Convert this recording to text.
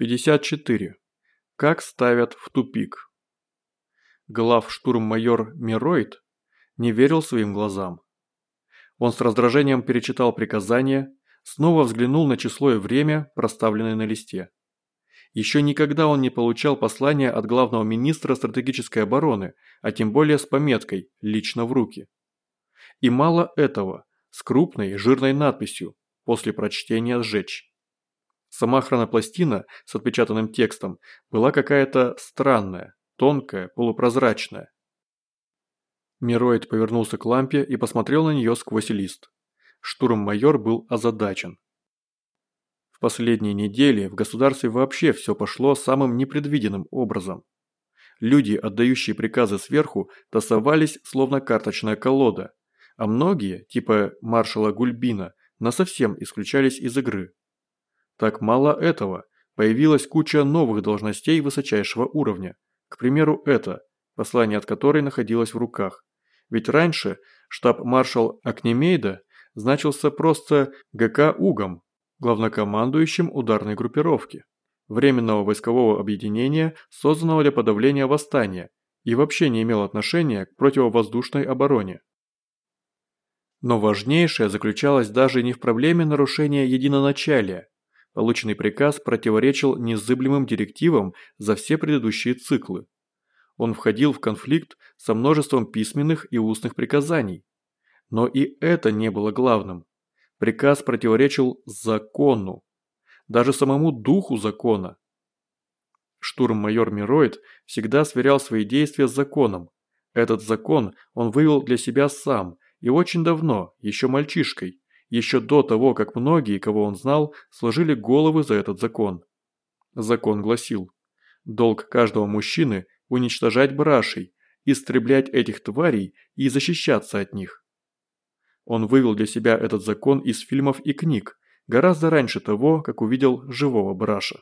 54. Как ставят в тупик. Глав-штурм-майор Мироид не верил своим глазам. Он с раздражением перечитал приказание, снова взглянул на число и время, проставленное на листе. Еще никогда он не получал послания от главного министра стратегической обороны, а тем более с пометкой «Лично в руки». И мало этого, с крупной жирной надписью «После прочтения сжечь». Сама хронопластина с отпечатанным текстом была какая-то странная, тонкая, полупрозрачная. Мироид повернулся к лампе и посмотрел на нее сквозь лист. Штурм-майор был озадачен. В последние недели в государстве вообще все пошло самым непредвиденным образом. Люди, отдающие приказы сверху, тасовались словно карточная колода, а многие, типа маршала Гульбина, насовсем исключались из игры. Так мало этого, появилась куча новых должностей высочайшего уровня. К примеру, это, послание от которой находилось в руках. Ведь раньше штаб-маршал Акнемейда значился просто ГК Угом, главнокомандующим ударной группировки, временного войскового объединения, созданного для подавления восстания, и вообще не имел отношения к противовоздушной обороне. Но важнейшее заключалось даже не в проблеме нарушения единоначалия, Полученный приказ противоречил незыблемым директивам за все предыдущие циклы. Он входил в конфликт со множеством письменных и устных приказаний. Но и это не было главным. Приказ противоречил закону, даже самому духу закона. Штурм-майор Мироид всегда сверял свои действия с законом. Этот закон он вывел для себя сам и очень давно, еще мальчишкой, еще до того, как многие, кого он знал, сложили головы за этот закон. Закон гласил, долг каждого мужчины – уничтожать брашей, истреблять этих тварей и защищаться от них. Он вывел для себя этот закон из фильмов и книг, гораздо раньше того, как увидел живого браша.